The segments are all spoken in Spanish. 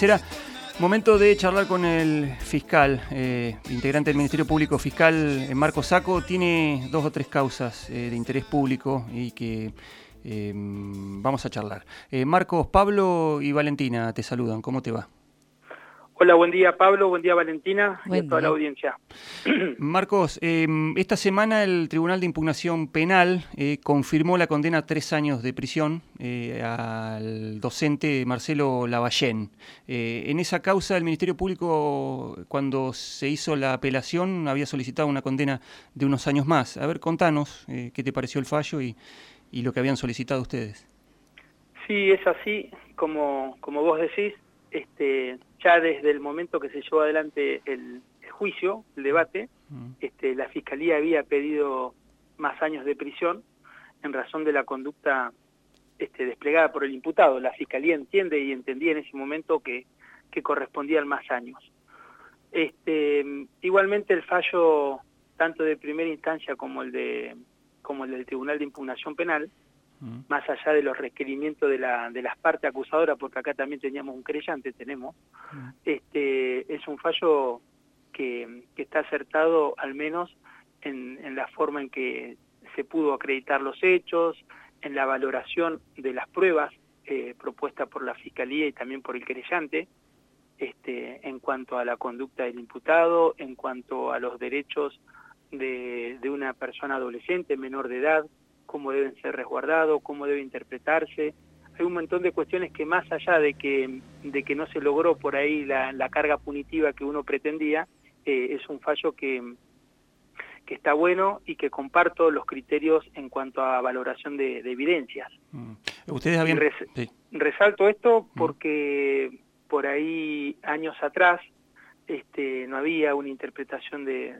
Será momento de charlar con el fiscal, eh, integrante del Ministerio Público Fiscal, eh, Marco Saco. Tiene dos o tres causas eh, de interés público y que vamos a charlar. Marcos, Pablo y Valentina te saludan. ¿Cómo te va? Hola, buen día Pablo, buen día Valentina y a toda la audiencia. Marcos, em, esta semana el Tribunal de Impugnación Penal eh, confirmó la condena a tres años de prisión eh, al docente Marcelo Lavallén. Eh, en esa causa el Ministerio Público, cuando se hizo la apelación, había solicitado una condena de unos años más. A ver, contanos qué te pareció el fallo y, y lo que habían solicitado ustedes. Sí, es así, como, como vos decís, este, ya desde el momento que se llevó adelante el, juicio, el debate, mm. este, la Fiscalía había pedido más años de prisión en razón de la conducta este, desplegada por el imputado. La Fiscalía entiende y entendía en ese momento que, que correspondían más años. Este, igualmente el fallo, tanto de primera instancia como el, de, como el del Tribunal de Impugnación Penal, más allá de los requerimientos de, la, de las partes acusadoras, porque acá también teníamos un creyente, tenemos, este, es un fallo que, está acertado al menos en, en, la forma en que se pudo acreditar los hechos, en la valoración de las pruebas eh, propuestas por la Fiscalía y también por el creyente, este, en cuanto a la conducta del imputado, en cuanto a los derechos de, de una persona adolescente, menor de edad, cómo deben ser resguardados, cómo debe interpretarse. Hay un montón de cuestiones que más allá de que, de que no se logró por ahí la, carga punitiva que uno pretendía, eh, es un fallo que, que está bueno y que comparto los criterios en cuanto a valoración de, evidencias. Mm. Ustedes habían... Resalto esto mm. porque por ahí años atrás este, no había una interpretación de,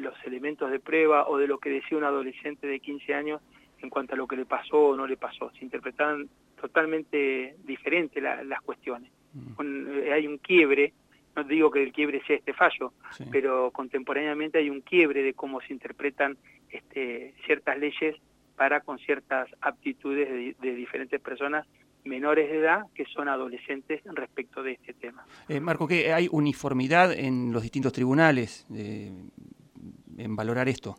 los elementos de prueba o de lo que decía un adolescente de 15 años en cuanto a lo que le pasó o no le pasó. Se interpretaban totalmente diferentes las cuestiones. Mm. Eh, hay un quiebre, no digo que el quiebre sea este fallo, pero contemporáneamente hay un quiebre de cómo se interpretan este, ciertas leyes para con ciertas aptitudes de diferentes personas menores de edad que son adolescentes respecto de este tema. Eh, Marco, ¿qué, ¿hay uniformidad en los distintos tribunales eh, en valorar esto?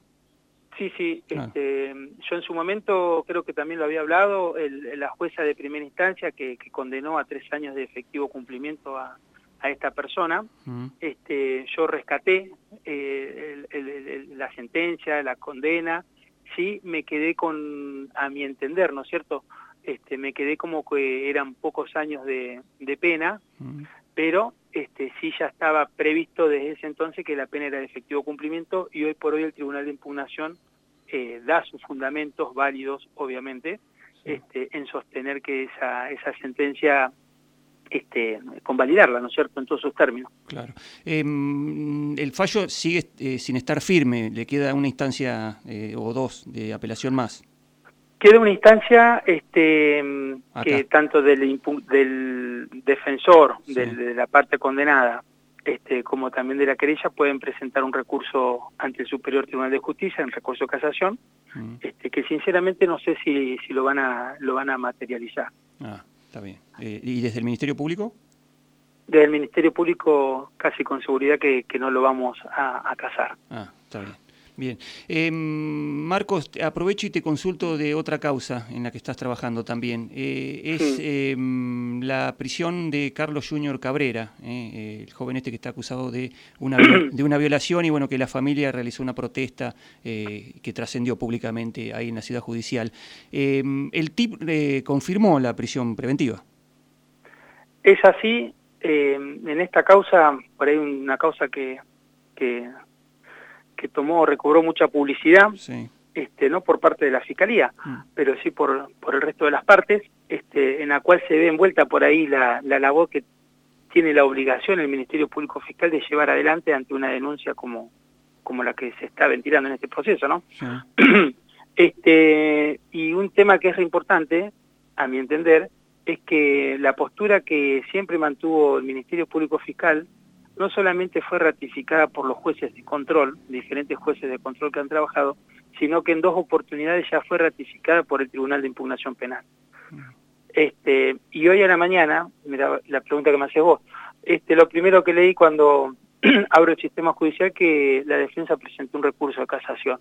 Sí, sí. Este, yo en su momento creo que también lo había hablado, la jueza de primera instancia que, condenó a tres años de efectivo cumplimiento a, esta persona, mm. este, yo rescaté eh, la sentencia, la condena, sí me quedé con, a mi entender, ¿no es cierto?, este, me quedé como que eran pocos años de, pena, mm. pero este, sí ya estaba previsto desde ese entonces que la pena era de efectivo cumplimiento y hoy por hoy el Tribunal de Impugnación eh, da sus fundamentos válidos, obviamente, este, en sostener que esa, esa sentencia este, convalidarla, ¿no es cierto?, en todos sus términos. Claro. Em, el fallo sigue eh, sin estar firme, le queda una instancia eh, o dos de apelación más. Queda una instancia este, que tanto del, del defensor, de la parte condenada, este, como también de la querella, pueden presentar un recurso ante el Superior Tribunal de Justicia, en recurso de casación, mm. este, que sinceramente no sé si, si lo, van a, lo van a materializar. Ah, está bien. Eh, ¿Y desde el Ministerio Público? Desde el Ministerio Público casi con seguridad que, que no lo vamos a, a casar. Ah, está bien. Bien. Eh, Marcos, aprovecho y te consulto de otra causa en la que estás trabajando también. Eh, es em, la prisión de Carlos Junior Cabrera, eh, el joven este que está acusado de una, de una violación y bueno, que la familia realizó una protesta eh, que trascendió públicamente ahí en la ciudad judicial. Em, el TIP confirmó la prisión preventiva. Es así. en esta causa, por ahí una causa que, que que tomó, recobró mucha publicidad, este, no por parte de la Fiscalía, mm. pero sí por, por el resto de las partes, este, en la cual se ve envuelta por ahí la, la labor que tiene la obligación el Ministerio Público Fiscal de llevar adelante ante una denuncia como, como la que se está ventilando en este proceso, ¿no? este, y un tema que es importante, a mi entender, es que la postura que siempre mantuvo el Ministerio Público Fiscal no solamente fue ratificada por los jueces de control, diferentes jueces de control que han trabajado, sino que en dos oportunidades ya fue ratificada por el Tribunal de Impugnación Penal. Este, y hoy a la mañana, mira la pregunta que me haces vos, este, lo primero que leí cuando abro el sistema judicial que la defensa presentó un recurso de casación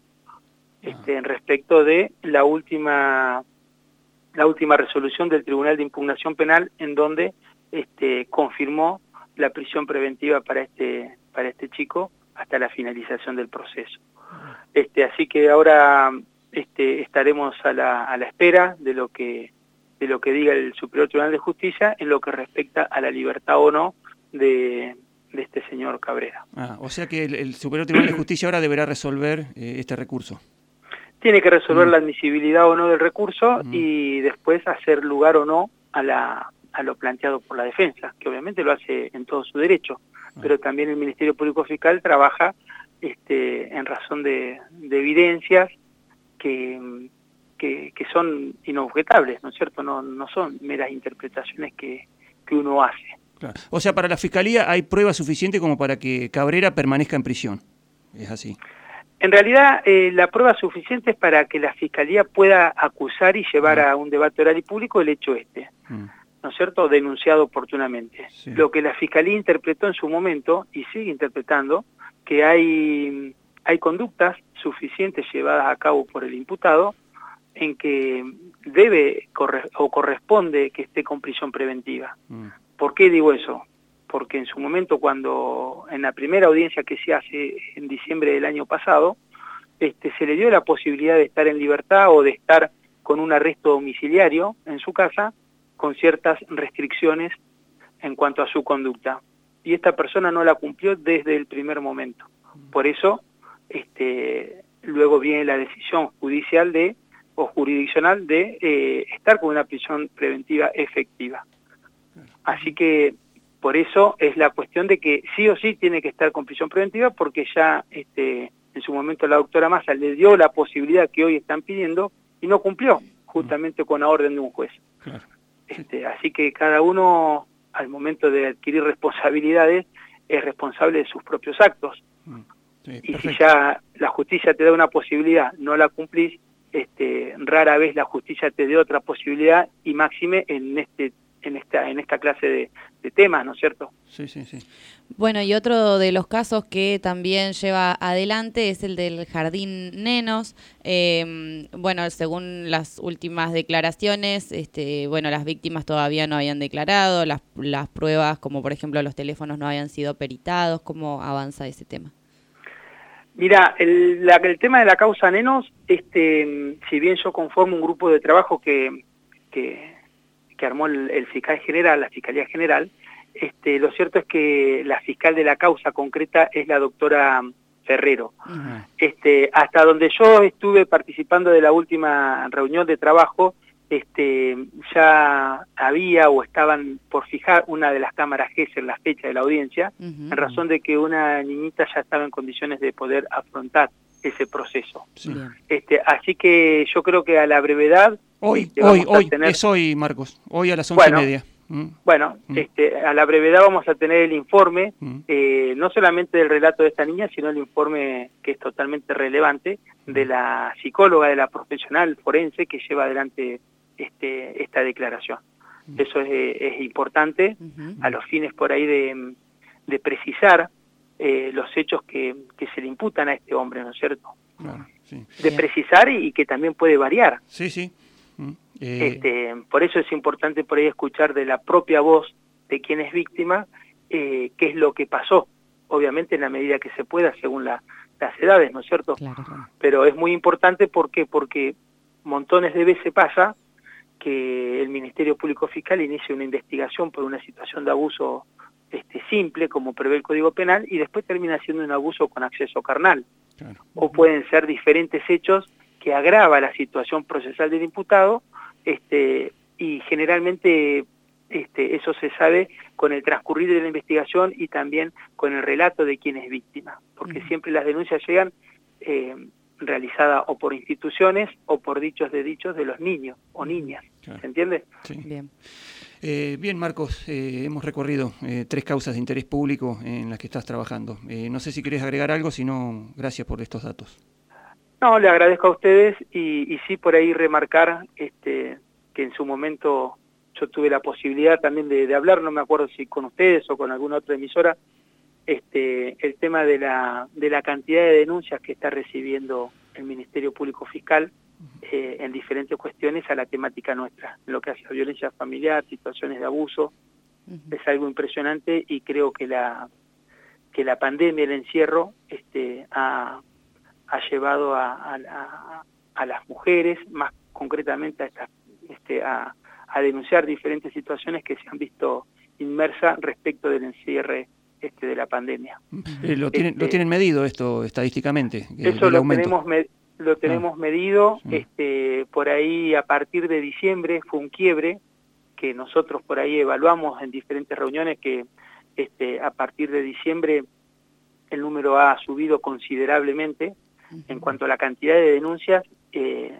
este, en respecto de la última la última resolución del Tribunal de Impugnación Penal en donde este, confirmó la prisión preventiva para este para este chico hasta la finalización del proceso. Este, así que ahora este, estaremos a la, a la espera de lo que de lo que diga el Superior Tribunal de Justicia en lo que respecta a la libertad o no de, de este señor Cabrera. Ah, o sea que el, Superior Tribunal de Justicia ahora deberá resolver eh, este recurso. Tiene que resolver mm. la admisibilidad o no del recurso mm. y después hacer lugar o no a, la, a lo planteado por la defensa, que obviamente lo hace en todo su derecho, ah. pero también el Ministerio Público Fiscal trabaja este, en razón de, evidencias que, que, son inobjetables, ¿no es cierto? No, no son meras interpretaciones que, que uno hace. O sea, para la Fiscalía hay prueba suficiente como para que Cabrera permanezca en prisión. Es así. En realidad, eh, la prueba suficiente es para que la Fiscalía pueda acusar y llevar a un debate oral y público el hecho este, mm. ¿No es cierto?, denunciado oportunamente. Lo que la Fiscalía interpretó en su momento, y sigue interpretando, que hay, hay conductas suficientes llevadas a cabo por el imputado en que debe o corresponde que esté con prisión preventiva. Mm. ¿Por qué digo eso? Porque en su momento, cuando en la primera audiencia que se hace en diciembre del año pasado, este, se le dio la posibilidad de estar en libertad o de estar con un arresto domiciliario en su casa, con ciertas restricciones en cuanto a su conducta. Y esta persona no la cumplió desde el primer momento. Por eso, este, luego viene la decisión judicial de o jurisdiccional de eh, estar con una prisión preventiva efectiva. Así que por eso es la cuestión de que sí o sí tiene que estar con prisión preventiva porque ya este, en su momento la doctora Massa le dio la posibilidad que hoy están pidiendo y no cumplió justamente con la orden de un juez. Este, así que cada uno al momento de adquirir responsabilidades es responsable de sus propios actos. Mm, y si ya la justicia te da una posibilidad, no la cumplís, este, rara vez la justicia te dé otra posibilidad y máxime en este en esta, en esta clase de, temas, ¿no es cierto? Sí, sí, sí. Bueno, y otro de los casos que también lleva adelante es el del Jardín Nenos. Em, bueno, según las últimas declaraciones, este, bueno, las víctimas todavía no habían declarado, las, las pruebas, como por ejemplo los teléfonos, no habían sido peritados. ¿Cómo avanza ese tema? Mira, el, el tema de la causa Nenos, este, si bien yo conformo un grupo de trabajo que, que que armó el, fiscal general, la Fiscalía General, este, lo cierto es que la fiscal de la causa concreta es la doctora Ferrero. este, hasta donde yo estuve participando de la última reunión de trabajo, este, ya había o estaban por fijar una de las cámaras GES en la fecha de la audiencia, en razón de que una niñita ya estaba en condiciones de poder afrontar ese proceso. Este, así que yo creo que a la brevedad Hoy, hoy, hoy, es hoy, Marcos, hoy a las once y media. Mm. Bueno, mm. Este, a la brevedad vamos a tener el informe, mm. eh, no solamente del relato de esta niña, sino el informe que es totalmente relevante de la psicóloga, de la profesional forense que lleva adelante este, esta declaración. Eso es, importante a los fines por ahí de, precisar eh, los hechos que, que, se le imputan a este hombre, ¿no es cierto? De precisar y que también puede variar. Sí, sí. Mm, eh, este, por eso es importante por ahí escuchar de la propia voz de quien es víctima eh, qué es lo que pasó, obviamente en la medida que se pueda según las edades, ¿no es cierto? Pero es muy importante porque porque montones de veces pasa que el Ministerio Público Fiscal inicia una investigación por una situación de abuso este, simple, como prevé el Código Penal, y después termina siendo un abuso con acceso carnal. O pueden ser diferentes hechos que agrava la situación procesal del imputado este, y generalmente este, eso se sabe con el transcurrir de la investigación y también con el relato de quien es víctima, porque siempre las denuncias llegan eh, realizadas o por instituciones o por dichos de dichos de los niños o niñas, ¿se entiende? Sí. Bien. Eh, bien, Marcos, eh, hemos recorrido eh, tres causas de interés público en las que estás trabajando. no sé si querés agregar algo, si no, gracias por estos datos. No, le agradezco a ustedes y, sí por ahí remarcar este, que en su momento yo tuve la posibilidad también de, hablar, no me acuerdo si con ustedes o con alguna otra emisora, este, el tema de la, de la cantidad de denuncias que está recibiendo el Ministerio Público Fiscal eh, en diferentes cuestiones a la temática nuestra, lo que hace a violencia familiar, situaciones de abuso, es algo impresionante y creo que la que la pandemia, el encierro, este, ha, ha llevado a, a, a, las mujeres, más concretamente a, estas, este, a, denunciar diferentes situaciones que se han visto inmersas respecto del encierre este, de la pandemia. Eh, ¿Lo, tienen, ¿Lo este, tienen medido esto estadísticamente? Eso lo tenemos, lo ah. tenemos medido, este, por ahí a partir de diciembre fue un quiebre que nosotros por ahí evaluamos en diferentes reuniones que este, a partir de diciembre el número ha subido considerablemente en cuanto a la cantidad de denuncias eh,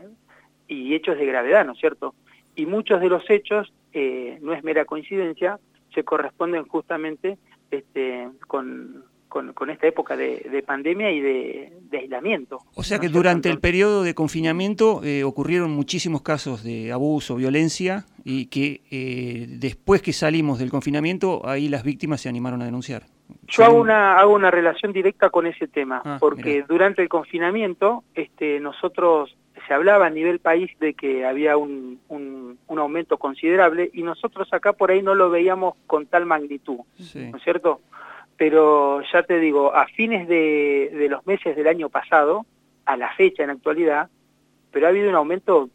y hechos de gravedad, ¿no es cierto? Y muchos de los hechos, eh, no es mera coincidencia, se corresponden justamente este, con, con, esta época de, pandemia y de, aislamiento. O sea que durante el periodo de confinamiento eh, ocurrieron muchísimos casos de abuso, violencia, y que eh, después que salimos del confinamiento, ahí las víctimas se animaron a denunciar. Yo hago una, hago una relación directa con ese tema, ah, porque durante el confinamiento este, nosotros se hablaba a nivel país de que había un, un, aumento considerable y nosotros acá por ahí no lo veíamos con tal magnitud, ¿no es cierto? pero ya te digo, a fines de, de, los meses del año pasado, a la fecha en actualidad, pero ha habido un aumento,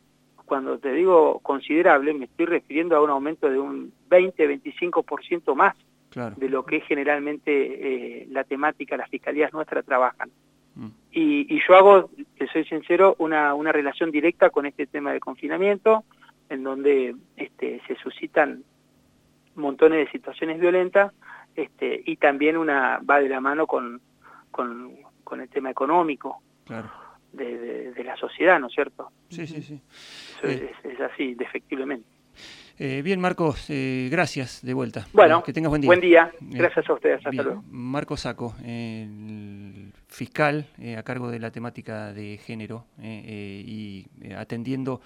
cuando te digo considerable, me estoy refiriendo a un aumento de un 20-25% más de lo que generalmente eh, la temática, las fiscalías nuestras trabajan. Mm. Y, y, yo hago, te soy sincero, una, una relación directa con este tema de confinamiento, en donde este, se suscitan montones de situaciones violentas, este, y también una va de la mano con, con, con el tema económico de, de, la sociedad, ¿no es cierto? Sí, sí, sí. Eh. es, así, defectivamente. Eh, bien, Marcos, eh, gracias de vuelta. Bueno, que tengas buen día. Buen día, gracias a ustedes. Hasta luego. Marcos Saco, fiscal a cargo de la temática de género y atendiendo...